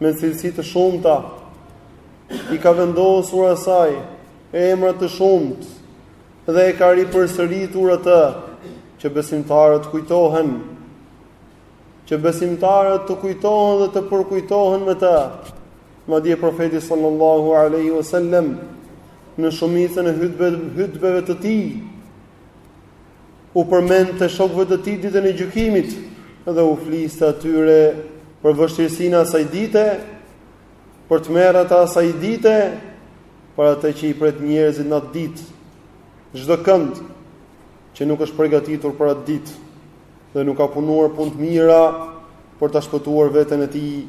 me cilësi të shumta i ka vendosur asaj emra të shumtë dhe e ka ripërsëritur atë që besimtarët kujtohen që besimtarët të kujtohen dhe të përkujtohen me të madje profeti sallallahu alaihi wasallam në shumicën e hutbeve të tij u përmendte shokëve të tij ditën e gjykimit dhe u fliste atyre për vështirësinë e asaj dite, për tmerrat e asaj dite, për atë që i pret njerëzit në atë ditë. Çdo kënd që nuk është përgatitur për atë ditë dhe nuk ka punuar punë të mira për ta shpëtuar veten e tij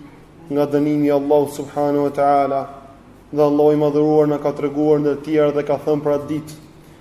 nga dënimi i Allahut subhanahu wa taala, dhe Allahu i madhëruar na ka treguar ndër të tjera dhe ka thënë për atë ditë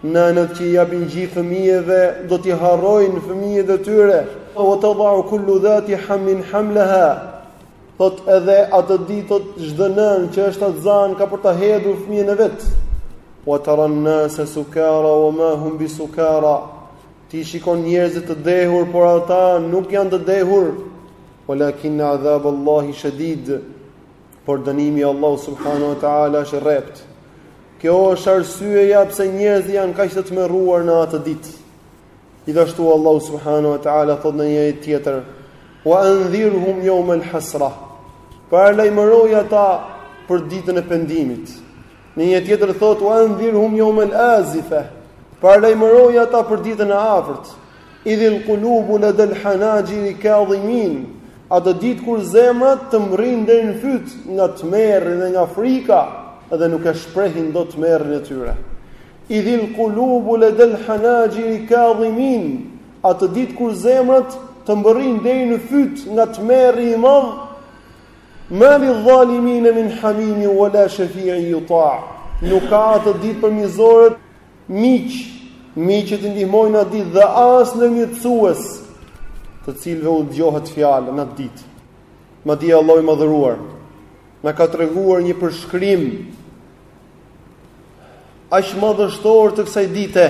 Nënat që i japin gji fëmijëve, do t'i harrojnë fëmijët e tyre. Wa tadau kullu dhati hamlin hamlaha. Thotë edhe atë ditë thotë çdo nënë që është shtatzanë ka për ta hedhur fëmijën e vet. Wa taran nasa sukara wa ma hum bi sukara. Ti shikon njerëzit të dehur, por ata nuk janë të dehur. Walakinna adhab Allahi shadid. Por dënimi i Allahut subhanahu wa taala është i rreptë. Kjo është arsyeja pse njerëzit janë kaq të tmerruar në atë ditë. Gjithashtu Allahu subhanahu wa taala thotë në një ajet tjetër: "Wa anzirhum yawm al-hasra." Paralajmëroji ata për ditën e pendimit. Në një tjetër thotë: "Wa anzirhum yawm al-azifa." Paralajmëroji ata për ditën e afërt. Idhil kulubu ledel hanaxhiri kadhimin, atë ditë kur zemrat të mbërrijnë deri në fyt nga tmerri dhe nga frika dhe nuk e shprehin dot tmerrin e tyre. Idhil kulubu ledel hanaxhiri kadhimin, atë ditë kur zemrat të mbërrijnë deri në fyt nga tmerri i madh, ma lidh-dhalimine min hamimin wa la shefiin juta, nuk ka atë ditë për mizorët, Miq, miq që t'i ndihmojnë në atë ditë dhe as ndërmjetësues, të cilëve u dëgjohet fjala në atë ditë. Madje Allahu i madhëruar na ka treguar një përshkrim aq madhështor të kësaj dite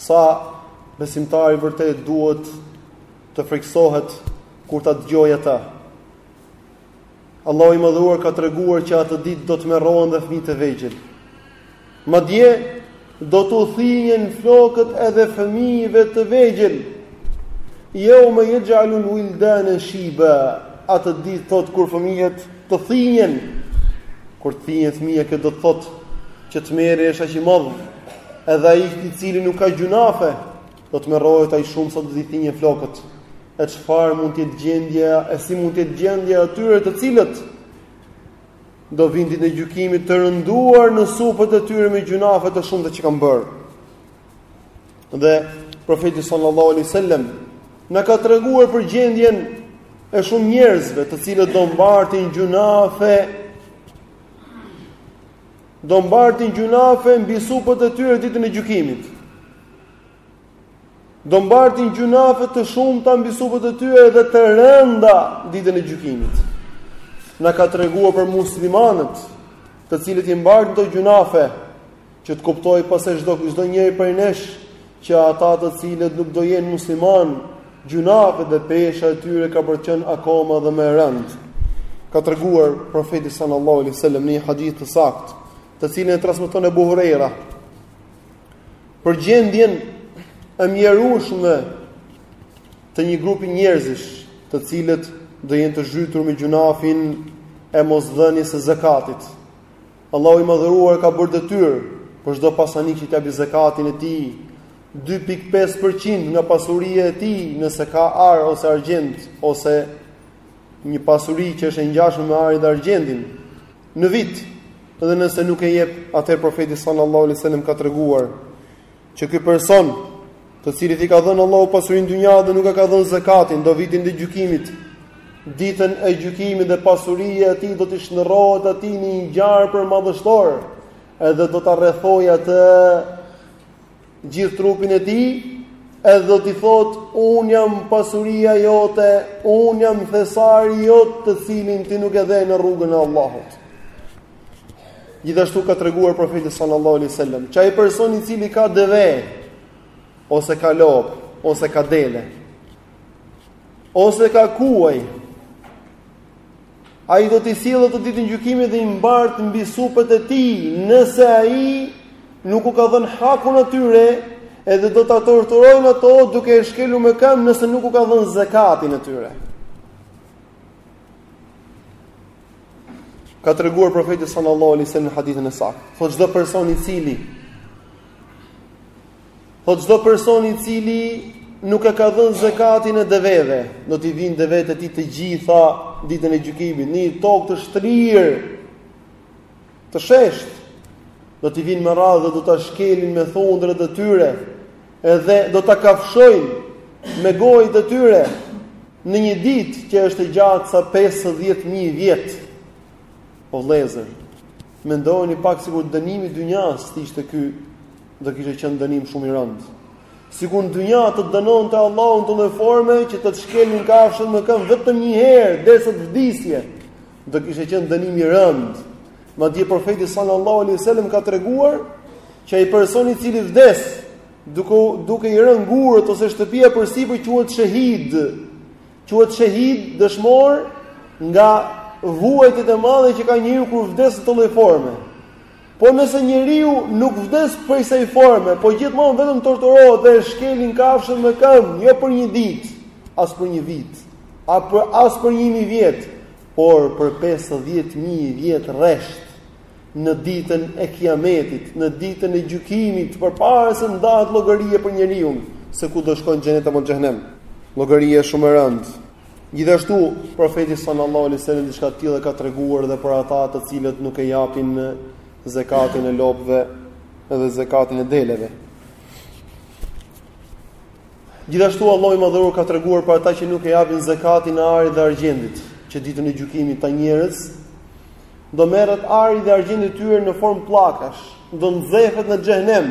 sa besimtari vërtet duhet të frikësohet kur ta dëgjojë atë. Allahu i Madhëruar ka treguar që atë ditë do të tmerrohen dhe fëmijët e vegjël. Madje do t'u thinjen flokët edhe fëmijëve të vegjël. Yawma yaj'alul wildana shiba. Atë ditë thotë kur fëmijët të thinjen, kur të thinjen fëmija, kjo do të thotë që tmerri është aq i madh, edhe ai i cili nuk ka gjynafe, do të tmerrohet aq shumë sa do t'i thinjen flokët. E çfarë mund të jetë gjendja e si mund të jetë gjendja e atyre të cilët do vijnë ditën e gjykimit të rënduar në supet e tyre me gjynafe të shumta që kanë bërë. Dhe profeti sallallahu alaihi wasallam na ka treguar për gjendjen e shumë njerëzve të cilët do mbartin gjynafe do mbartin gjynafe mbi supet e tyre ditën e gjykimit. Do mbartin gjynafe të shumta mbi supet e tyre dhe të rënda ditën e gjykimit. Na ka treguar për muslimanët, të cilët i mbartin këto gjynafe, që të kuptojë pastaj çdo çdo njeri prej nesh që ata të cilët nuk do jenë muslimanë, gjynafet dhe pesha e tyre ka për të qenë akoma dhe më e rëndë. Ka treguar profeti sallallahu alaihi wasallam në një hadith të saktë, të cilin e transmeton Ebu Hurejra. për gjendjen e mjerueshme të një grupi njerëzish, të cilët do jenë të zhytur me gjynafin e mosdhënies së zekatit. Allahu i madhëruar ka bërë detyrë për çdo pasanik që ta japë zekatin e tij 2.5% nga pasuria e tij nëse ka ar ose argjend ose një pasuri që është e ngjashme me arin dhe argjendin. në vit edhe nëse nuk e jep atëherë profeti sallallahu alaihi wasallam ka treguar që ky person të cilit i ka dhënë Allahu pasuri në dynja dhe nuk e ka dhënë zekatin do vijë ditën e gjykimit ditën e gjykimit dhe pasuria e tij do t'i shndërrohet atij në një gjarpër madhështor edhe do ta rrethojë atë gjithë trupin e tij, edhe do t'i thotë, unë jam pasuria jote, unë jam thesari jot të cilin ti nuk e dhe në rrugën e Allahut. Gjithashtu ka treguar profeti sallallahu alaihi wasallam, që ai person i cili ka deve, ose ka lopë, ose ka dele, ose ka kuaj, Ai do t'i sjellë ato ditën e gjykimit dhe i mbart mbi supet e tij, nëse ai nuk u ka dhënë hakun atyre, edhe do ta torturojnë ato duke e shkelur me këmbë nëse nuk u ka dhënë zekatin atyre. Ka treguar profeti sallallahu alaihi wasallam në hadithin e saktë, thotë çdo person i cili Thotë çdo person i cili nuk e ka dhënë zekatin e deveve, do t'i vijnë devet e tij të gjitha ditën e gjykimit, në një tokë të shtrirë, të sheshtë, do t'i vijnë me radhë dhe do ta shkelin me thundrat e tyre, edhe do ta kafshojnë me gojët e tyre, në një ditë që është e gjatë sa 50.000 vjet, o vëllezër, mendoni pak sikur dënimi i dynjasë të ishte ky, Do kishte qenë dënim shumë i rëndë. Sikur në dynja të të dënonte Allahu në atë lloj forme që të të shkelnin kafshët me këmbë vetëm një herë derisa të vdisje, do kishte qenë dënim i rëndë. Madje profeti sallallahu alaihi wasallam ka treguar që ai person i cili vdes duke duke i rënë gurët ose shtëpia përsipër quhet shehid. Quhet shehid dëshmor nga vuajtjet e mëdha që ka njeriu kur vdes në atë lloj forme. Por nëse njeriu nuk vdes prej kësaj forme, po gjithmonë vetëm torturohet dhe shkelin kafshët me këmbë, jo për një ditë, as për një vit, a për as për 1000 vjet, por për 50000 vjet rresht në ditën e Kiametit, në ditën e gjykimit, përpara se të ndahet llogaria për njeriun, se ku do shkon xhenet apo xhehnem. Llogaria është shumë e rëndë. Gjithashtu, profeti sallallahu alaihi wasallam diçka të tillë ka treguar edhe për ata të cilët nuk e japin zekatin e lopëve dhe zekatin e deleve. Gjithashtu Allahu i Madhëruar ka treguar për ata që nuk e japin zekatin e arit dhe argjendit, që ditën e gjykimit këta njerëz do merret ari dhe argjendi i tyre në formë pllakash, do nxefet në xhehnem.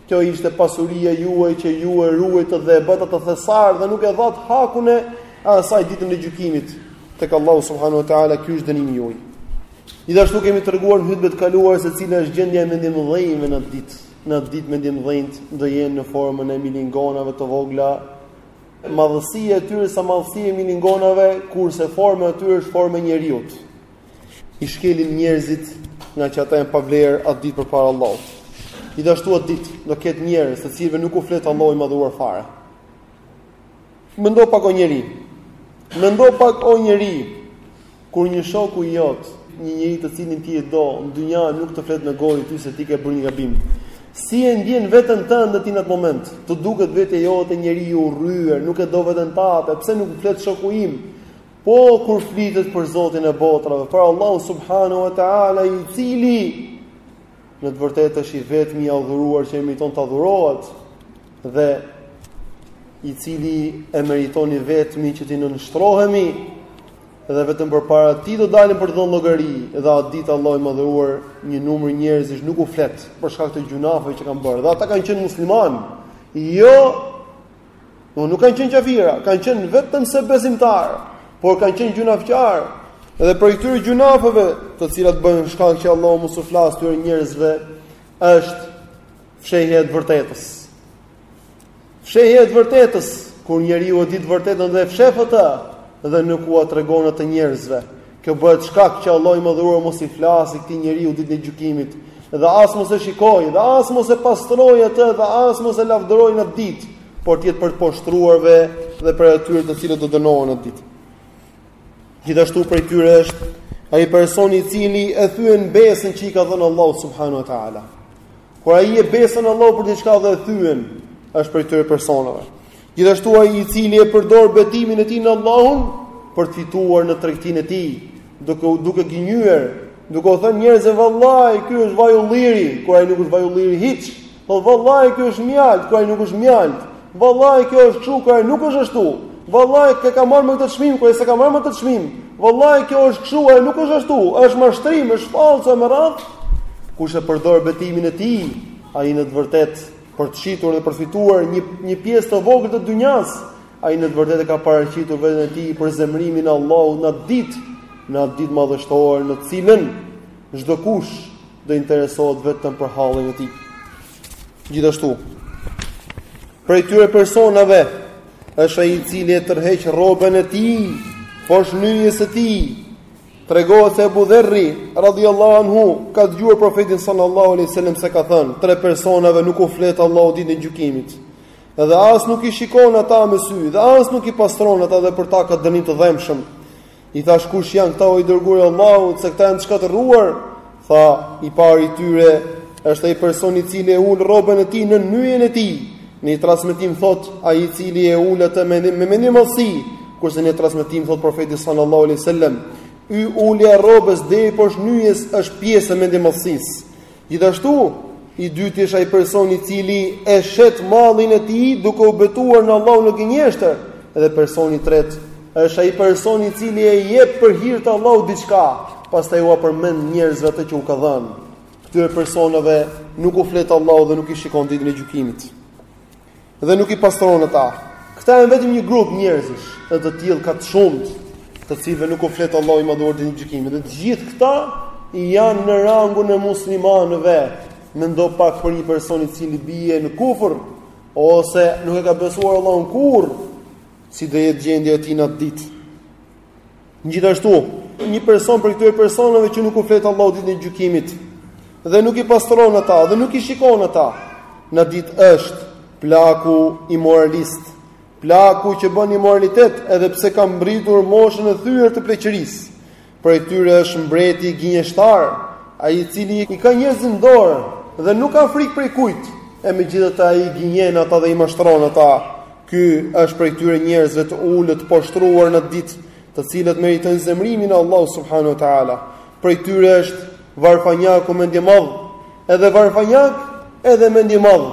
Kjo ishte pasuria juaj që ju e ruajtët dhe e bëtë atë thesar dhe nuk e dhatë hakun e asaj ditën e gjykimit tek Allahu subhanahu wa taala ky është dënimi juaj. Gjithashtu kemi treguar në hutbet e kaluara se cila është gjendja e mendjemëdhenjve në atë ditë. Në atë ditë mendjemëdhenjtë do jenë në formën e milingonave të vogla. Madhësia e tyre sa madhësia e milingonave, kurse forma e tyre është forma e njeriut. i shkelin njerëzit ngaqë ata janë pa vlerë atë ditë përpara Allahut. Gjithashtu atë ditë do ketë njerëz të cilëve nuk u flet Allahu i madhëruar fare. Mendo pak o njeri. Mendo pak o njeri kur një shoku jot, një njeri të cilin ti e do, në dynja nuk të flet me gojë ty se ti ke bërë një gabim. Si e ndjen veten tënde ti në atë moment? Të duket vetja jote njeri i urryer, nuk e do veten tate, pse nuk më flet shoku im? Po kur flitet për Zotin e botrave, për Allahun subhanahu wa taala, i cili në të vërtetë është i vetmi i adhuruar që meriton të adhurohet dhe i cili e meriton i vetmi që t'i nënshtrohemi dhe vetëm përpara tij do dalim për të dhënë llogari dhe atë ditë Allahu i madhuruar një numër njerëzish nuk u flet për shkak të gjynafeve që kanë bërë. Dhe ata kanë qenë muslimanë. Jo Jo nuk kanë qenë qafira, kanë qenë vetëm se besimtar, por kanë qenë gjynafqarë. Dhe prej këtyre gjynafeve, të cilat bëhen shkak që Allahu mos u flas këtyre njerëzve, është fshehja e të vërtetës. Fshehja e të vërtetës, kur njeriu e di të vërtetën dhe e fshef atë dhe nuk ua tregon atë njerëzve, Kjo bëhet shkak që Allahu i madhëruar mos i flasë këtij njeriu ditën e gjykimit, dhe as mos e shikojë, dhe as mos e pastrojë atë, dhe as mos e lavdërojë në atë ditë, por të jetë prej të poshtruarve dhe prej atyre të cilët do dënohen në atë ditë. Gjithashtu prej tyre është ai personi i cili e thyen besën që i ka dhënë Allahut subhanahu wa taala. Kur ai e beson Allahun për diçka dhe e thyen, është prej këtyre personave. Gjithashtu ai i cili e përdor betimin e tij në Allahun për të fituar në tregtinë e tij, duke gënjyer, duke u thënë njerëzve vallahi ky është vaj ulliri, kur ai nuk është vaj ulliri hiç, po vallahi ky është mjaltë, kur ai nuk është mjaltë. Vallahi kjo është kështu, kur ai nuk është ashtu. Vallahi e kam marrë me këtë çmim, kur s'e ka marrë me këtë çmim. Vallahi kjo është kështu, kur ai nuk është ashtu. Është mashtrim, është fallco e me radhë. Kush e përdor betimin e tij, ai në të vërtetë për të shitur dhe për të fituar një një pjesë të vogël të dynjas, ai në të vërtetë ka paraqitur veten e tij për zemërimin e Allahut në atë ditë, në atë ditë madhështore në të cilën çdokush do interesohet vetëm për hallin e tij. Gjithashtu, prej tyre personave është ai i cili e tërheq rrobën e tij poshtë nyjes së tij. Tregohet se Abu Dherri radhiyallahu anhu ka dëgjuar profetin sallallahu alaihi wasallam se ka thënë: "Tre personave nuk u flet Allahu ditën e gjykimit." Dhe as nuk i shikon ata me sy, dhe as nuk i pastron ata dhe për ta ka dënim të dhembshëm. I thashë kush janë këta o i dërguar i Allahut, se këta janë të shkatërruar? Tha, i pari i tyre është ai personi i cili e ul rrobën e tij nën nyjen e tij. Në një transmetim thotë ai i cili e ul atë me mendjemadhësi, kurse në një transmetim thotë profeti sallallahu alaihi wasallam, "Ulja e rrobës deri poshtë nyjes është pjesë e mendjemadhësisë." Gjithashtu, i dyti është ai personi i cili e shet mallin e tij duke u betuar në Allahun në gënjeshtër, dhe personi i tretë është ai personi i cili e jep për hir të Allahut diçka, pastaj ua përmend njerëzve atë që u ka dhënë. Këtyre personave nuk u flet Allahu dhe nuk i shikon ditën e gjykimit. dhe nuk i pastron ata. Këta janë vetëm një grup njerëzish, dhe të tillë ka të shumtë, të cilëve nuk u flet Allahu i madhëruar ditën e gjykimit. Dhe të gjithë këta janë në rangun e muslimanëve. Mendo pak për një person i cili bie në kufër ose nuk e ka besuar Allahun kurrë, si do jetë gjendja e tij në atë ditë. Gjithashtu, një person prej këtyre personave që nuk u flet Allahu ditën e gjykimit dhe nuk i pastron ata dhe nuk i shikon ata në atë ditë, është plaku imoralist, plaku që bën imoralitet edhe pse ka mbërritur moshën e thyer të pleqërisë. Prej tyre është mbreti gënjeshtar, ai i cili i ka njerëzit në dorë dhe nuk ka frikë prej kujt, e megjithatë ai i gënjen ata dhe i mashtron ata. Ky është prej këtyre njerëzve të ulët të poshtruar në atë ditë, të cilët meritojnë zemërimin e Allahut subhanahu wa taala. Prej këtyre është varfanjaku mendjemadh, edhe varfanjak, edhe mendjemadh.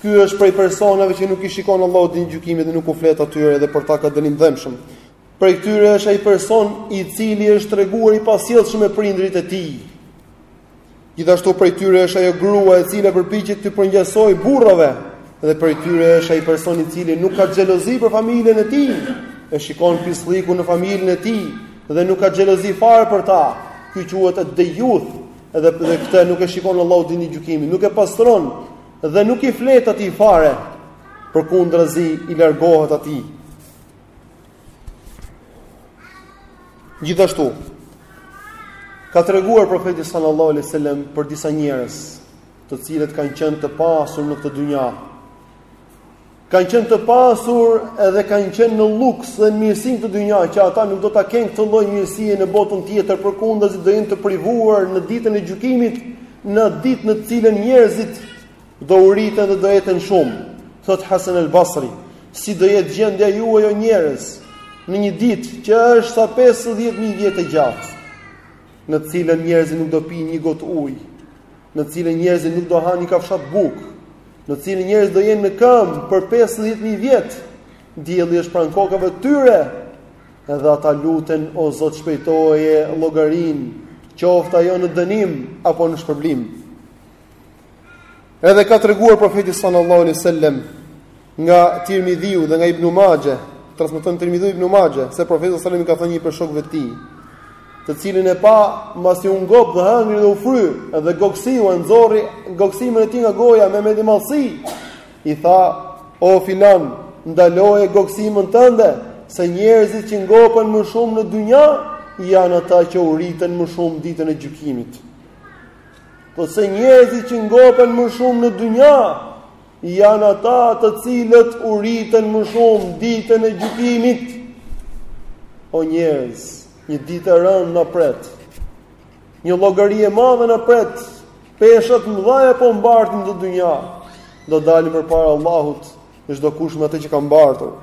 Ky është prej personave që nuk i shikon Allahu ditën e gjykimit dhe nuk u flet atyre edhe për ta ka dënim të dhëmshëm. Prej këtyre është ai person i cili është treguar i pasjellshëm me prindërit e tij. Gjithashtu prej tyre është ajo grua e cila përpiqet t'i përngjasojë burrave dhe prej tyre është ai person i cili nuk ka xhelozi për familjen e tij, e shikon pisllikun në familjen e tij dhe nuk ka xhelozi fare për ta. Ky quhet ad-dayyuth, edhe këtë nuk e shikon Allahu ditën e gjykimit, nuk e pastron dhe nuk i flet atij fare. Përkundrazi i largohet atij. Gjithashtu ka treguar profeti sallallahu alejhi ve sellem për disa njerëz, të cilët kanë qenë të pasur në këtë dynja. Kanë qenë të pasur edhe kanë qenë në luks dhe në mirësi në këtë dynja, që ata nuk do ta kenë këtë lloj mirësie në botën tjetër, përkundrazi do jenë të privuar në ditën e gjykimit, në ditën në të cilën njerëzit Do uriten dhe do eten shumë, thotë Hasan el Basri. Si do jetë gjendja juaj o njerëz në një ditë që është sa 50000 vjet e gjatë, në të cilën njerëzit nuk do pinë një gotë ujë, në të cilën njerëzit nuk do hanë një kafshat bukë, në të cilën njerëzit do jenë në këmbë për 50000 vjet. Dielli është pranë kokave të tyre. Edhe ata luten o Zot shpejtoje llogarinë, qoftë ajo në dënim apo në shpërblim. Edhe ka treguar profeti sallallahu alaihi wasallam nga Tirmidhiu dhe nga Ibn Majah, transmeton Tirmidhiu Ibn Majah se profeti sallallahu alaihi wasallam i ka thënë një prej shokëve të tij, të cilin e pa mbasi u ngop dhe hëngri dhe u fry, edhe gogësiu e nxorri gogësimën e tij nga goja me mendjemadhësi. I tha: "O filan, ndaloje gogësimën tënde, se njerëzit që ngopen më shumë në dynja janë ata që uriten më shumë ditën e gjykimit." Po se njerëzit që ngopen më shumë në dynja, janë ata të cilët uriten më shumë ditën e gjykimit. O njerëz, një ditë e rëndë na pret. Një llogari e madhe na pret. Pesha të mëdhaja po mbartim në këtë dynja. Do dalim përpara Allahut, çdo kush me atë që ka mbartur.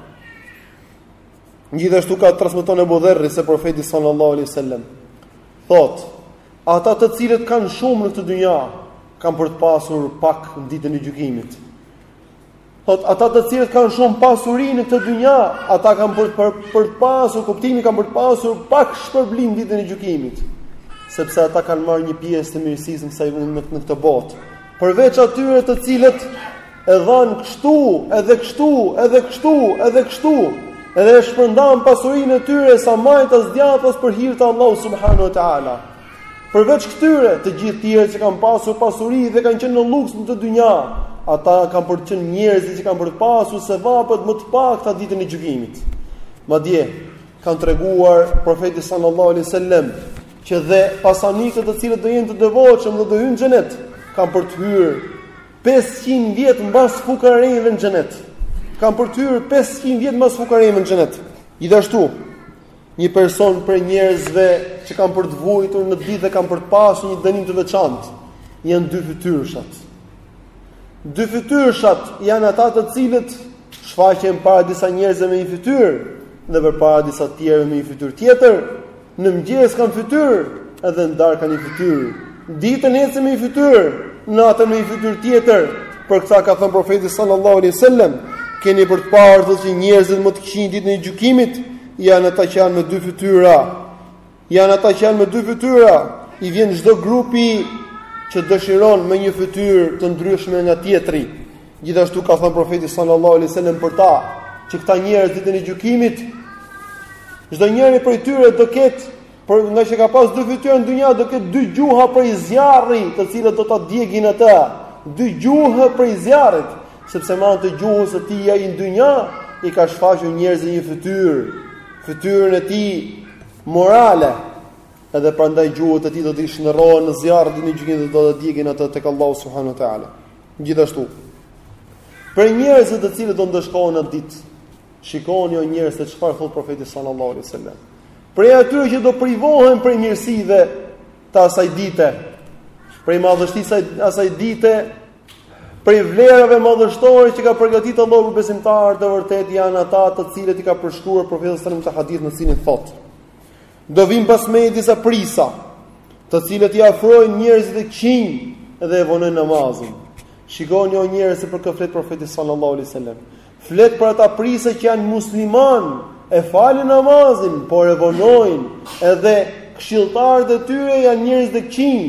Gjithashtu ka transmeton Abu Dherri se profeti sallallahu alaihi wasallam thotë: Ata të cilët kanë shumë në këtë dynja, kanë për të pasur pak në ditën e gjykimit. Thotë ata të cilët kanë shumë pasuri në këtë dynja, ata kanë për për, për të pasur kuptimi kanë për të pasur pak shpërblim ditën e gjykimit, sepse ata kanë marrë një pjesë të mirësisë në kësaj, në, në këtë botë. Përveç atyre të cilët E dhanë kështu, edhe kështu, edhe kështu, edhe kështu, edhe e shpërndanë pasurinë e tyre sa majtas djathtas për hir të Allahut subhanahu wa taala. Përveç këtyre, të gjithë tjerët që kanë pasur pasuri dhe kanë qenë në luks në këtë dynja, ata kanë për të qenë njerëzit që kanë për të pasur sevapet më të pakta ditën e gjykimit. Madje, ka treguar profeti sallallahu alaihi wasallam që dhe pasanikët të cilët do jenë të devotshëm dhe do hyjnë në xhenet, kanë për të hyrë 500 vjet mbas fukarenjve në xhenet. Kanë për të hyrë 500 vjet mbas fukarenjve në xhenet. Gjithashtu, një person prej njerëzve që kanë për të vuajtur në atë ditë dhe kanë për të pasur një dënim të veçantë, janë dyfytyrëshat. Dyfytyrëshat janë ata të cilët shfaqen para disa njerëzve me një fytyrë dhe përpara disa të tjerëve me një fytyrë tjetër. Në mëngjes kanë një fytyrë, edhe në darkë kanë një fytyrë. Ditën ecin me një fytyrë, natën me një fytyrë tjetër. Për këtë ka thënë profeti sallallahu alaihi wasallam, keni për të parë thotë që njerëzit më të këqinj ditën e gjykimit janë ata që janë me dy fytyra. Janë ata që janë me dy fytyra, i vjen çdo grupi që dëshiron me një fytyrë të ndryshme nga tjetri. Gjithashtu ka thënë profeti sallallahu alaihi wasallam për ta, që këta njerëz ditën e gjykimit çdo njeri prej tyre do ketë po ngaqë ka pas dy fytyra në dynja do ketë dy gjuha prej zjarri, të cilat do ta djegin atë. Dy gjuha prej zjarrit, sepse me anë të gjuhës së tij ai në dynja i ka shfaqur njerëzve një fytyrë, fytyrën e tij morale. Edhe prandaj gjuhët e tij do të shndërrohen në zjarr ditën e gjykimit dhe do ta djegin atë tek Allahu subhanahu wa taala. Gjithashtu, prej njerëzve të cilët do ndëshkohen në atë ditë, shikoni o njerëz se çfarë thotë profeti sallallahu alaihi wasallam. Prej atyre që do privohen prej mirësive të asaj dite, prej madhështisë së asaj dite, prej vlerave madhështore që ka përgatitur Allahu për besimtarët e vërtetë janë ata të cilët i ka përshkruar profeti sallallahu alaihi wasallam në hadith në të cilin thotë. Do vijnë pas meje disa prijësa, të cilët i afrojnë njerëzit e këqinj dhe e vonojnë namazin. Shikoni o njerëz se për kë flet profeti sallallahu alaihi wasallam. Flet për ata prijësa që janë muslimanë, e falin namazin, por e vonojnë, edhe këshilltarët e tyre janë njerëz të këqinj.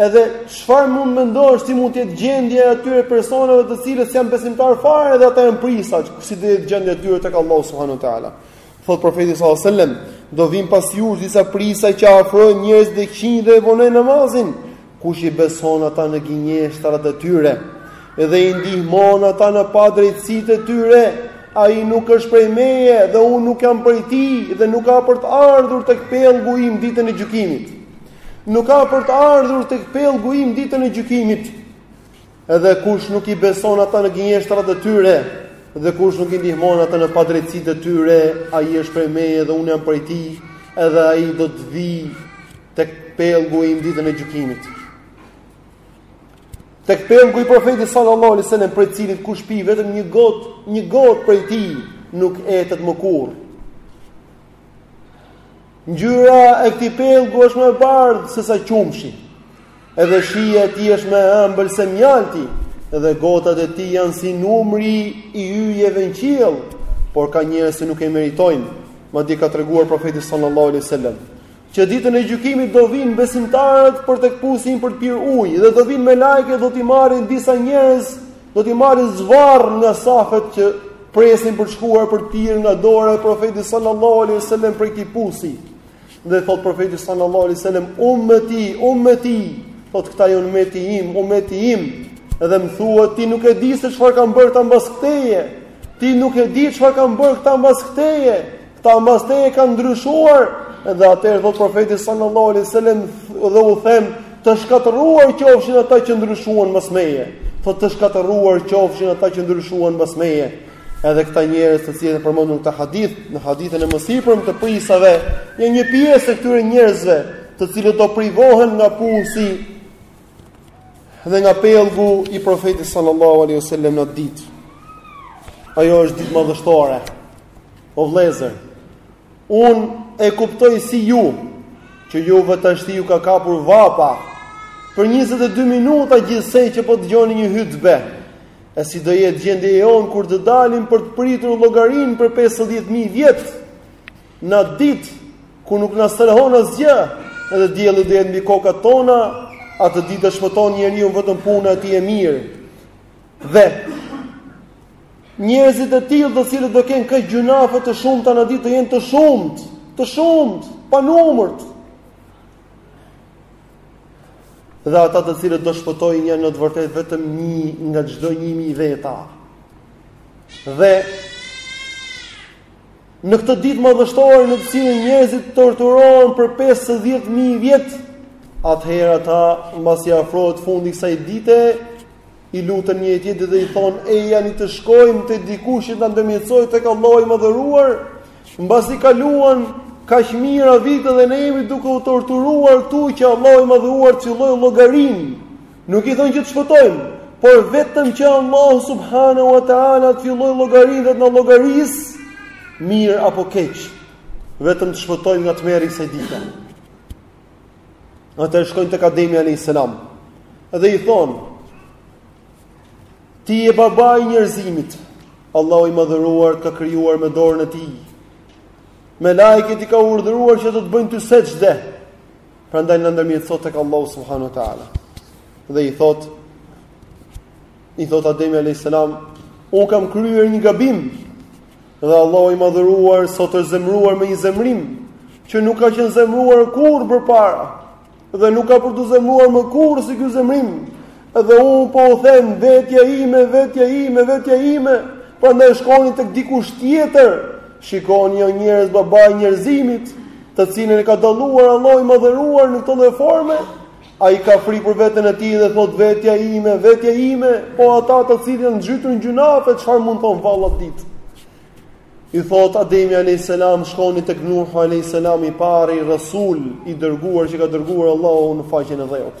Edhe çfarë mund mendosh si mund të jetë gjendja e atyre personave të cilët s'janë besimtarë fare dhe ata janë prijësa, si do të jetë gjendja e tyre tek Allahu subhanahu wa taala. Thotë profeti sallallahu alajhi wasallam, do vijnë pas jush disa prijësa që afrojnë njerëzit e këqinj dhe e vonojnë namazin. Kush i beson ata në gënjeshtrat e tyre dhe i ndihmon ata në padrejtësitë e tyre, ai nuk është prej meje dhe unë nuk jam prej tij dhe nuk ka për të ardhur tek pellgu im ditën e gjykimit. Nuk ka për të ardhur tek pellgu im ditën e gjykimit. Edhe kush nuk i beson ata në gënjeshtrat e tyre dhe kush nuk i ndihmon ata në padrejtësitë e tyre, ai është prej meje dhe unë jam prej tij, edhe ai do të vijë tek pellgu im ditën e gjykimit. Tek pellgu i profetit sallallahu alaihi wasallam prej të cilit kush pi vetëm një gotë, një gotë prej tij nuk etet më kurrë. Ngjyra e këtij pellgu është më e bardhë se sa qumshi. Edhe shija e tij është më e ëmbël se mjalti, dhe gotat e tij janë si numri i yjeve në qiell, por ka njerëz që nuk e meritojnë, madje ka treguar profeti sallallahu alaihi wasallam, që ditën e gjykimit do vinë besimtarët për tek pusi për të pirë ujë dhe do vinë melaike do t'i marrin disa njerëz, do t'i marrin zvarr nga safet që presin për të shkuar për të pirë nga dora e profetit sallallahu alaihi wasallam prej këtij pusi. Dhe thotë profeti sallallahu alaihi wasallam, "Ummeti, ummeti, thotë këta janë ummeti im, ummeti im." Edhe më thuhet ti nuk e di se çfarë kanë bërë këta mbas këteje. Ti nuk e di çfarë kanë bërë këta mbas këteje. Këta mbas teje kanë ndryshuar. Edhe atëherë thotë profeti sallallahu alaihi wasallam, "Dhe u them, të shkatërruar qofshin ata që ndryshuan mbas meje." Thotë të shkatërruar qofshin ata që ndryshuan mbas meje. Edhe këta njerëz të cilët përmenden në këtë hadith, në hadithin e mësipërm të prijësave, janë një pjesë e këtyre njerëzve, të cilët do privohen nga pusi dhe nga pellgu i profetit sallallahu alaihi wasallam n'atë ditë. Ajo është ditë madhështore. O vëllezër, Unë e kuptoj si ju, që juve tashti ju ka kapur vapa, për 22 minuta gjithsej që po dëgjoni një hytbe, e si do jetë gjendja jonë kur të dalim për të pritur llogarinë për 50.000 vjet, n'atë ditë, ku nuk na strehon asgjë, edhe dielli do jetë mbi kokat tona, atë ditë e shpëton njeriun vetëm puna e tij e mirë, Dhe njerëzit e tillë të cilët do kenë kaq gjynahe të shumta n'atë ditë do jenë të shumtë, të shumtë, pa numër. Dhe ata të cilët do shpëtojnë janë në të vërtetë vetëm një nga çdo 1000 veta. Dhe Në këtë ditë madhështore në të cilën njerëzit torturohen për 50000 vjet, atëherë ata mbasi afrohet fundi i kësaj dite, i luten njëri-tjetrit dhe i thonë: "Ejani të shkojmë te dikush që të na ndërmjetësojë tek Allahu i mëdhëruar?" Mbasi kaluan kaq mijëra vite dhe ne jemi duke u torturuar këtu që Allahu i madhëruar të fillojë llogarinë Nuk i thonë që të shpëtojmë, por vetëm që Allahu subhanahu wa taala të fillojë llogarinë dhe të na llogarisë mirë apo keq. Vetëm të shpëtojmë nga tmerri i kësaj dite. Atëherë shkojnë tek Ademi alayhis salam dhe i thonë: Ti je babai i njerëzimit. Allahu i madhëruar të ka krijuar me dorën e tij. Melajket i ka urdhëruar që të të bëjnë ty sexhde. Prandaj na ndërmjetëso tek Allahu subhanahu wa taala. Dhe i thotë i thotë Ademi alayhis salam, "Unë kam kryer një gabim." Dhe Allahu i madhëruar sot është zemëruar me një zemrim që nuk ka qenë zemëruar kurrë përpara dhe nuk ka për t'u zemëruar më kurrë si ky zemrim. Edhe unë po u them vetja ime, vetja ime, vetja ime, prandaj shkoni tek dikush tjetër. Shikoni o njerëz babai i njerëzimit, të cilin e ka dalluar Allahu i madhëruar në këtë formë, ai ka frikë për veten e tij dhe thotë vetja ime, vetja ime, po ata të cilët janë zhytur në gjynahe, çfarë mund të thonë vallë atë ditë? I thotë Ademi alayhis salam shkoni tek Nuhu alayhis salam i pari rasul i dërguar që ka dërguar Allahu në faqen e dheut.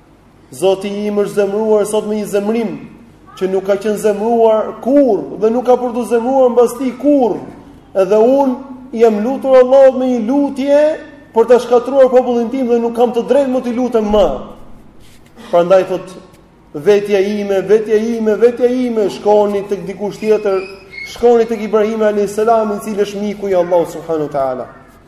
Zoti im është zemëruar sot me një zemërim që nuk ka qenë zemëruar kurrë dhe nuk ka për t'u zemëruar mbas tij kurrë edhe unë i jam lutur Allahut me një lutje për ta shkatërruar popullin tim dhe nuk kam të drejtë më t'i lutem më prandaj thotë vetja ime, vetja ime, vetja ime shkoni tek dikush tjetër shkoni tek Ibrahimi a.s. i cili është miku i Allahut subhanahu wa taala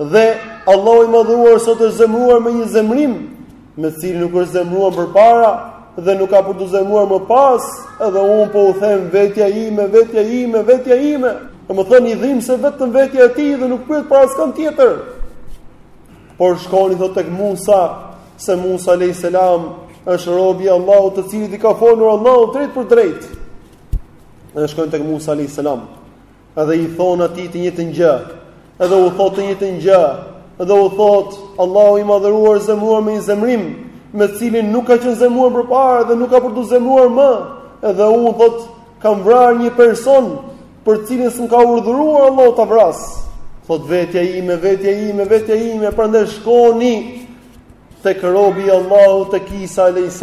Dhe Allahu i madhëruar sot është zemruar me një zemrim, me të cilin nuk është zemruar përpara dhe nuk ka për t'u zemruar më pas, edhe unë po u them vetja ime, vetja ime, vetja ime. Domethënë i dhimbset vetëm vetja e tij dhe nuk pyet për askënd tjetër. Por shkoni thotë tek Musa, se Musa alayhis salam është robi i Allahut, të cilit i ka folur Allahu drejtpërdrejt. Dhe shkojnë tek Musa alayhis salam. Edhe i thonë atij të njëjtën gjë, edhe u thotë të njëjtën gjë, edhe u thotë, Allahu i madhëruar zemruar me një zemrim, me të cilin nuk ka qenë zemruar përpara dhe nuk ka për t'u zemruar më, edhe unë, thotë, kam vrarë një person, për të cilin s'më ka urdhëruar Allahu ta vras, thotë vetja ime, vetja ime, vetja ime, prandaj shkoni, tek robi i Allahut tek Isa a.s.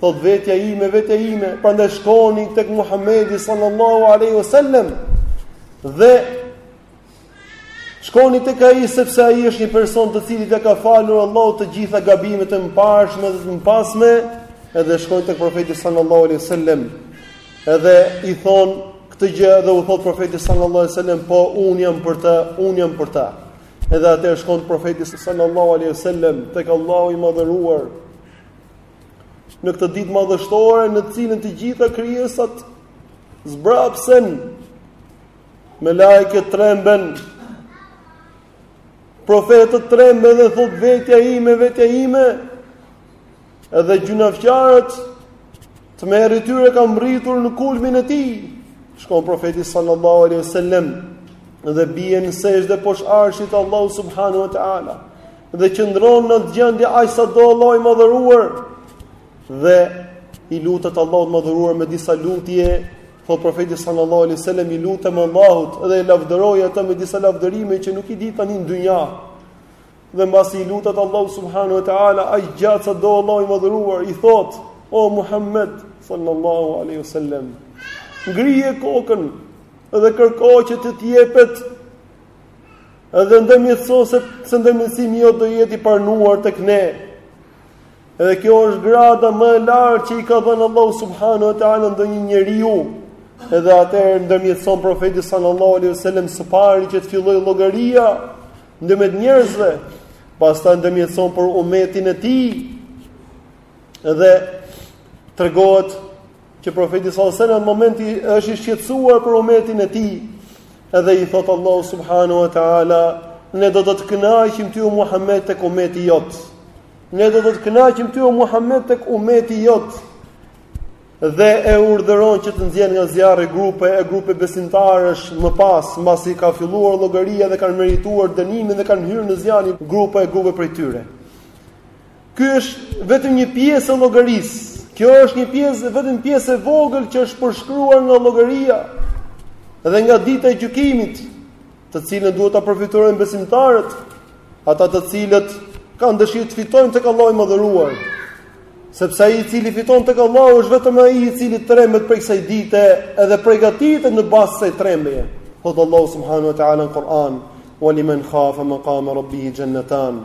Thot vetja ime, vetja ime, prandaj shkoni tek Muhamedi sallallahu alaihi wasallam dhe shkoni tek ai sepse ai është një person të cilit ja ka falur Allahu të gjitha gabimet e mëparshme dhe të mëpasme, edhe shkojnë tek profeti sallallahu alaihi wasallam. Edhe i thon këtë gjë dhe u thot profeti sallallahu alaihi wasallam, po un jam për të, un jam për të. Edhe atëherë shkon profeti sallallahu alaihi wasallam tek Allahu i madhëruar Në këtë ditë madhështore në të cilën të gjitha krijesat zbrapsen melaiket tremben profetët tremben dhe thot vetja ime vetja ime edhe gjynahqarët tmerri i tyre ka mbërritur në kulmin e tij shkon profeti sallallahu alaihi wasallam dhe bie në sexhde poshtë arshit Allahut subhanahu wa taala dhe qëndron në atë gjendje aq sa do Allahu i madhëruar dhe i lutet Allahut madhëruar me disa lutje thot profeti sallallahu alaihi wasallam i lutem Allahut dhe e lavdëroj atë me disa lavdërime që nuk i di tani në dynja dhe mbasi i lutet Allahut subhanahu wa taala aq gjatë sa do Allahu i madhëruar i thot o Muhammed sallallahu alaihi wasallam ngrije kokën dhe kërko që të të jepet Edhe ndërmjetëso se ndërmjetësimi jot do jetë i pranuar tek ne. Edhe kjo është grada më e lartë që i ka dhënë Allahu subhanahu wa ta'ala ndonjë njeriu. Edhe atëherë ndërmjetëson profeti sallallahu alaihi wasallam së pari që të fillojë llogaria ndërmjet njerëzve. Pastaj ndërmjetëson për umetin e tij. Edhe tregohet Që profeti sallallahu alajhi wasallam momenti është i shqetësuar për umetin e tij, edhe i thot Allahu subhanahu wa taala, ne do të të kënaqim ty o Muhammed tek umeti jot. Ne do të të kënaqim ty o Muhammed tek umeti jot. Dhe e urdhëron që të nxjerrë nga zjarri grupe e grupe besimtarësh më pas, mbasi ka filluar llogaria dhe kanë merituar dënimin dhe kanë hyrë në zjarr grupe e grupe prej tyre. Ky është vetëm një pjesë e llogarisë. Kjo është një pjesë, vetëm pjesë e vogël që është përshkruar nga llogaria dhe nga dita e gjykimit, të cilën duhet ta përfytyrojnë besimtarët, ata të cilët kanë dëshirë të fitojnë tek Allahu i madhëruar. Sepse ai i cili fiton tek Allahu është vetëm ai i cili trembet prej kësaj dite edhe përgatitet në bazë kësaj trembjeje. Thot Allahu subhanahu wa taala në Kur'an, "Wa liman khafa maqama rabbihi jannatan."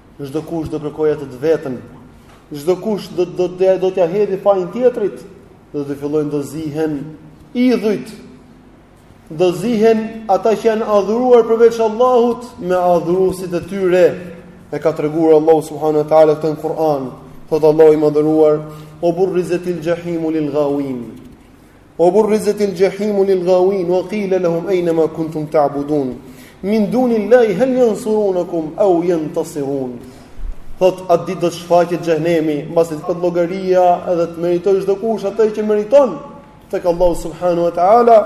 Çdo kush do kërkojë atë të vetën. Çdo kush do do të do t'ia hedhë fajin tjetrit, do të fillojnë të zihen idhujt. Do zihen ata që janë adhuruar përveç Allahut me adhuruesit e tyre. E ka treguar Allahu subhanahu wa taala këtë në Kur'an, thotë Allahu i madhëruar: "Wa burrizatil jahimu lil ghawin." Ue burrizetil xhehimu lil gawin, ue kile lehum ejne ma kuntum tabudun, min dunil-lahi hel jensurunekum, au jentesirun. Thot, atë ditë do të shfaqet xhehnemi, mbas të ketë llogaria edhe të meritoj çdo kush atë që meriton, tek Allahu subhanahu wa ta'ala,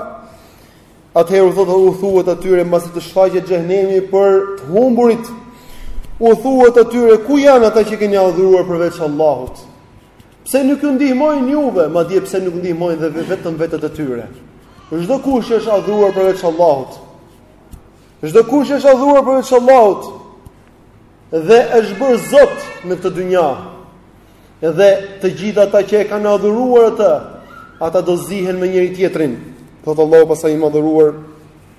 atëherë thotë u thuhet atyre mbas të shfaqet xhehnemi për të humburit, u thuhet atyre ku janë ata që keni adhuruar përveç Allahut. Pse nuk ju ndihmojnë juve, madje pse nuk ndihmojnë dhe vetëm vetët e tyre? Çdo kush është adhuruar përveç Allahut. Çdo kush është adhuruar përveç Allahut dhe është bërë Zot në këtë dynja. Dhe të gjithë ata që e kanë adhuruar atë, ata do zihen me njëri tjetrin. Thotë Allahu pastaj i madhëruar,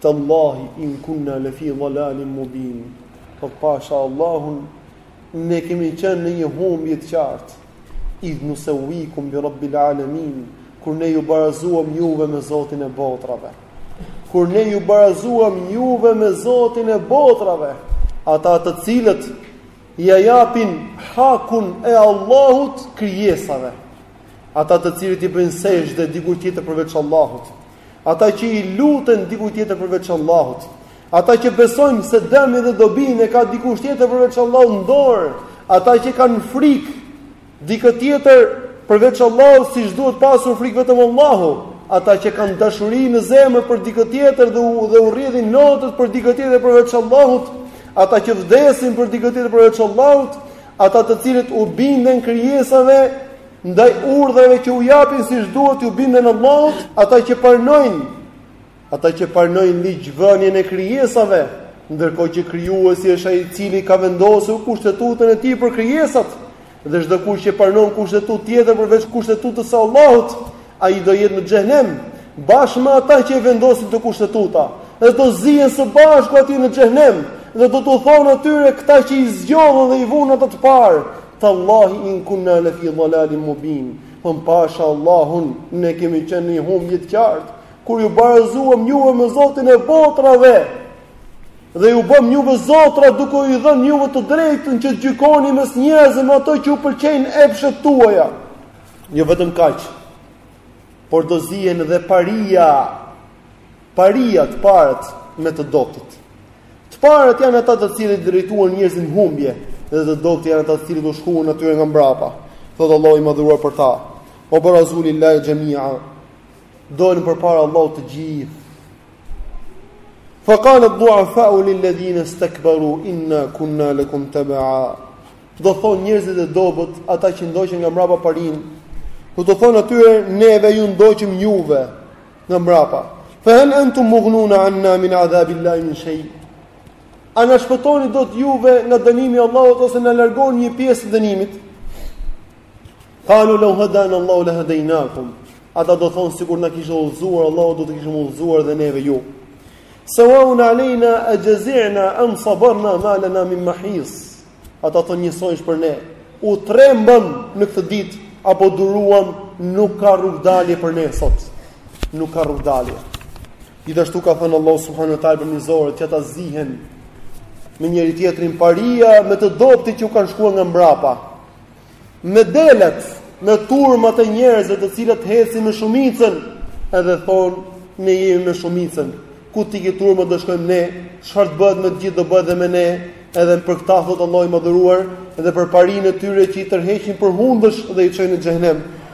Tallahi in kunna le fi dhalalin mubin. Thot pasha Allahun ne kemi qenë në një humbje të qartë. Idh nusawikum bi rabbil alamin kur ne ju barazuam juve me Zotin e botëve. Kur ne ju barazuam juve me Zotin e botëve, ata të cilët ia japin hakun e Allahut krijesave. Ata të cilët i bëjnë sexhde dikujt tjetër përveç Allahut. ata që i luten dikujt tjetër përveç Allahut, ata që besojnë se dëmin dhe dobinë e ka dikush tjetër përveç Allahut në dorë, ata që kanë frikë dikë tjetër përveç Allahut siç duhet pasur frikë vetëm Allahu, ata që kanë dashuri në zemër për dikë tjetër dhe u dhe u rrjedhin lotët për dikë tjetër përveç Allahut, ata që vdesin për dikë tjetër përveç Allahut, ata të cilët u binden krijesave ndaj urdhërave që u japin siç duhet t'ju binden Allahut, ata që pranojnë, ata që pranojnë ligjvënien e krijesave, ndërkohë që krijuesi është ai i cili ka vendosur kushtetutën e tij për krijesat, dhe çdo kush që pranon kushtetutë tjetër përveç kushtetutës së Allahut, ai do jetë në xhenem, bashkë me ata që e vendosën këto kushtetuta, dhe do zihen së bashku aty në xhenem, dhe do t'u thonë atyre këta që i zgjodhën dhe i vunë ata të parë, Tallahi in kunna la fi dhalalin mubin. Thonë pasha Allahun, ne kemi qenë në humbje të qartë kur ju barazuam juve me Zotin e botëve. Dhe ju bëmë juve zotra duke ju dhënë juve të drejtën që të gjykoni mes njerëzve me ato që ju pëlqejnë epshet tuaja. Jo vetëm kaq, por do zihen dhe paria, paria të parët me të dobëtit. Të parët janë ata të cilët i drejtuan njerëzit në humbje dhe të dobët janë ata të cilët u shkuan atyre nga mbrapa. Thotë Allahu i madhëruar për ta. Wa barazu lillahi jamia. Dolën përpara Allahut të gjithë. Fa qala ad-du'afa lilladhina istakbaru inna kunna lakum taba'a. Do thonë njerëzit e dobët, ata që ndoqën nga mbrapa parinë, do t'u thonë atyre neve ju ndoqëm juve. Nga mbrapa. Fa hal antum mughnun 'anna min 'adhabillahi min shay'? A na shpëtoni dot juve nga dënimi i Allahut ose na largoni një pjesë të dënimit? Qalu law hadana Allahu la hadaynakum. Ata do thonë sikur na kishte udhëzuar Allahu do të kishim udhëzuar dhe neve ju. Sawaun alejna ajazi'na am sabarna ma lana min mahis. Ata thonë njësoj është për ne. U trembëm në këtë ditë apo duruam, nuk ka rrugdalje për ne sot. Nuk ka rrugdalje. Gjithashtu ka thënë Allahu subhanahu wa taala për mizorët që ata zihen me njëri-tjetrin, paria me të dobët që u kanë shkuar nga mbrapa. Me delet, me turmat e njerëzve të cilët ecin me shumicën, edhe thonë ne jemi me shumicën. Ku t'ikë turma do shkojmë ne? Çfarë të bëhet me të gjithë do bëhet dhe me ne? Edhe për këta thotë Allahu i madhëruar, edhe për parinë e tyre që i tërheqin për hundësh dhe i çojnë në xhehenem.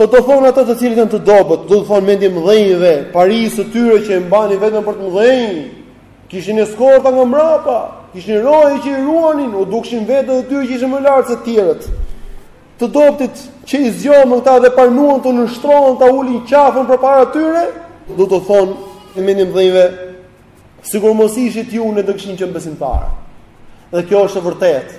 Do të thonë ata të cilët janë të dobët, do t'u thonë mendjemëdhenjve, parisë së tyre që e mbanin veten për të mëdhenj. Kishin eskorta nga mbrapa, kishin roje që i ruanin, u dukshin vetet e tyre që ishin më lart se të tjerët. Të dobtit që i zgjodhën këta dhe pranuan të nënshtrohen ta ulin qafën përpara tyre, do t'u thonë mendjemëdhenjve sikur mos ishit ju ne do kishim qenë besimtarë. Dhe kjo është e vërtetë.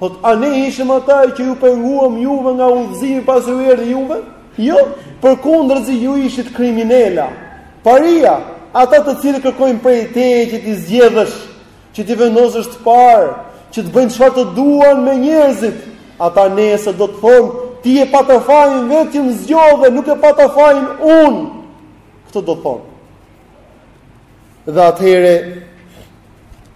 Thotë, a ne ishim ata që ju penguam juve nga udhëzimi pasi ju erdhi juve? Jo, përkundrazi ju ishit kriminela. Paria, ata të cilët kërkojnë prej teje që t'i zgjedhësh, që t'i vendosësh të parë, që të bëjnë çfarë të duan me njerëzit, ata nesër do të thonë, ti e pate fajin vetë që më zgjodhe, nuk e pata fajin unë. Këtë do të thonë. Dhe atëhere,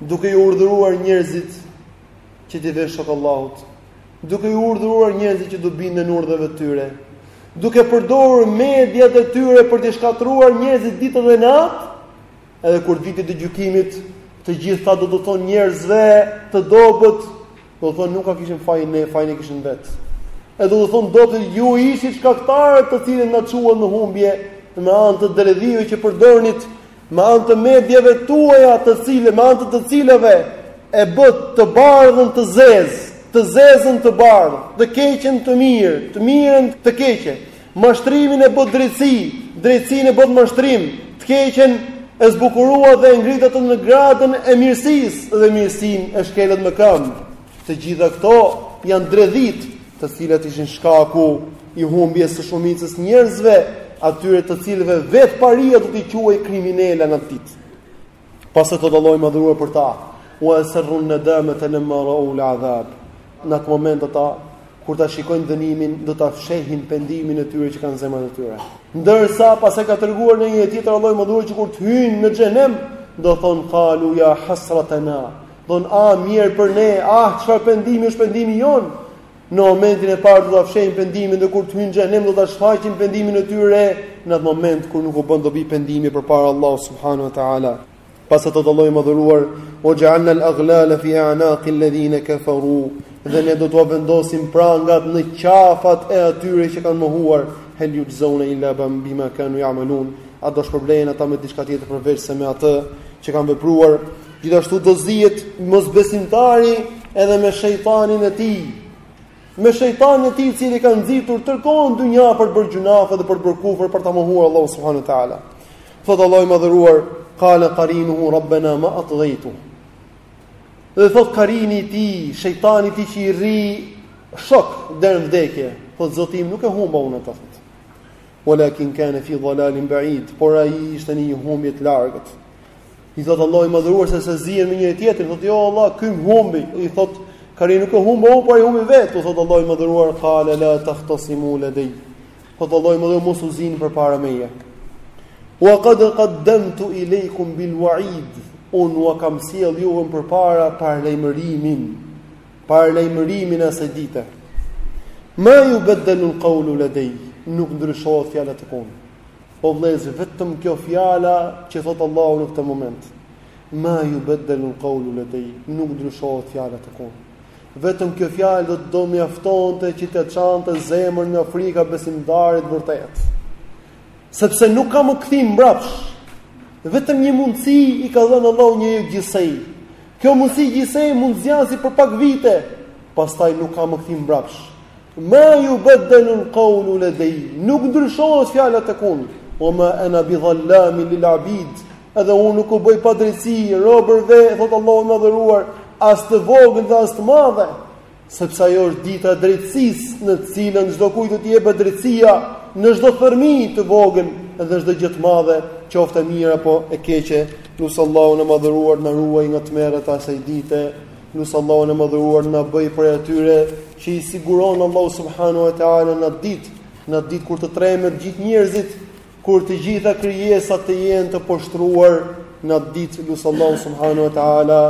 duke i urdhëruar njerëzit që t'i vesh shok Allahut, duke i urdhëruar njerëzit që t'u binden urdhrave të tyre, duke përdorur mediat e tyre për t'i shkatërruar njerëzit ditë dhe natë, edhe kur të vijë dita e gjykimit, të gjithë ata do t'u thonë njerëzve të dobët, do t'u thonë nuk e kishim fajin ne, fajin e kishin vetë. Edhe do t'u thonë të dobtit, ju ishit shkaktarët të cilët na çuat në humbje me anë të dredhive që përdornit me anë të mediave tuaja të cilë, me anë të të cilave e bëtë të bardhën të zezë, të zezën të bardhë, të keqen të mirë, të mirën të keqe, mashtrimin e bëtë drejtësi, drejtësinë e bëtë mashtrim, të keqen e zbukuruat dhe e ngritët në gradën e mirësisë dhe mirësinë e shkelët me këmbë. Të gjitha këto janë dredhitë, të cilat ishin shkaku i humbjes së shumicës njerëzve, atyre të cilëve vetë paria do t'i quaj kriminela në atë ditë. Pastaj thotë Allahu i madhëruar për ta, wa asarru an-nadamata lamma ra'awu al-adhab. Në atë moment ata, kur ta shikojnë dënimin, do ta fshehin pendimin e tyre që kanë në zemrat e tyre. Ndërsa pastaj ka treguar në një ajet tjetër Allahu i madhëruar që kur të hyjnë në xhenem, do thonë qalu ya hasratana, Do thonë ah mjerë për ne, ah çfarë pendimi është pendimi jonë. Në momentin e parë do ta fshehin pendimin dhe kur të hyjnë në xhenem do ta shfaqin pendimin e tyre në atë moment kur nuk u bën dobi pendimi përpara Allahu subhanahu wa taala. Pastaj thotë Allahu i madhëruar, wa ja'alna al aghlal fi a'naqi alladhina kafaru, dhe ne do t'ua vendosim prangat në qafat e atyre që kanë mohuar, hel yujzawna illa bima kanu ya'malun. A do shpërblehen ata me diçka tjetër përveçse me atë që kanë vepruar? Gjithashtu do zihet mosbesimtari edhe me shejtanin e tij. Me shejtanin e tij i cili e ka nxitur tërë kohën në dynja për të bërë gjunafe dhe për të bërë kufër për ta mohuar Allahu subhanahu wa taala. Thotë Allahu i madhëruar, qala qarinuhu rabbana ma atghaytu. Dhe thotë karini i tij, shejtani i tij që i rri shok deri në vdekje, thotë Zoti im nuk e humba unë atë. Walakin kana fi dhalalin ba'id, por ai ishte në një humbje të largët. I thotë Allahu i madhëruar sepse zihen me njëri tjetrin, thotë ja Allah, ky më humbi, i thotë karini nuk e humba, po ai humbi vetë, u thotë Allahu i madhëruar qala la tahtasimu ladai. Thotë Allahu i madhëruar mos u zini përpara meje. Wa qad qaddamtu ilaykum bil wa'id. Unë ua kam sjellë juve më përpara paralajmërimin, paralajmërimin e asaj dite. Ma yubaddalu al-qawlu ladai, nuk ndryshohet fjala tek unë. O vëllezër, vetëm kjo fjala që thotë Allahu në këtë moment. Ma yubaddalu qawlu ladai, nuk ndryshohet fjala tek unë. Vetëm kjo fjalë do të do mjaftonte që t'ia çante zemrën nga frika besimtarit të vërtetë. Sepse nuk ka më kthim mbrapsht. Vetëm një mundësi i ka dhënë Allahu një gjithsej. Kjo mundësi gjithsej mund të zgjasi për pak vite, pastaj nuk ka më kthim mbrapsht. Ma jubeddelul kaulu ledejje, nuk ndryshohet fjala te Unë, ue ma ene bidhal-lamin lil abid, edhe unë nuk u bëj padrejtësi robërve, thotë Allahu i Madhëruar, as të vogël dhe as të madhe, sepse ajo është dita e drejtësisë në të cilën çdokujt do t'i jepet drejtësia, në çdo thërrmi të vogël dhe çdo gjë të madhe, qoftë e mirë apo e keqe, lus Allahun e Madhëruar na ruaj nga tmerret e asaj dite, Lus Allahun e Madhëruar na bëj prej atyre që i siguron Allahu subhanahu wa taala në atë ditë, në atë ditë kur të tremben gjithë njerëzit, kur të gjitha krijesat të jenë të poshtëruara në atë ditë, lus Allahun subhanahu wa taala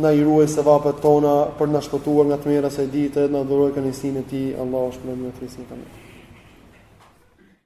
na i ruaj sevapet tona për të na shpëtuar nga tmerri i asaj dite, na dhuroj kënaqësinë e tij, Allahu shpëton në të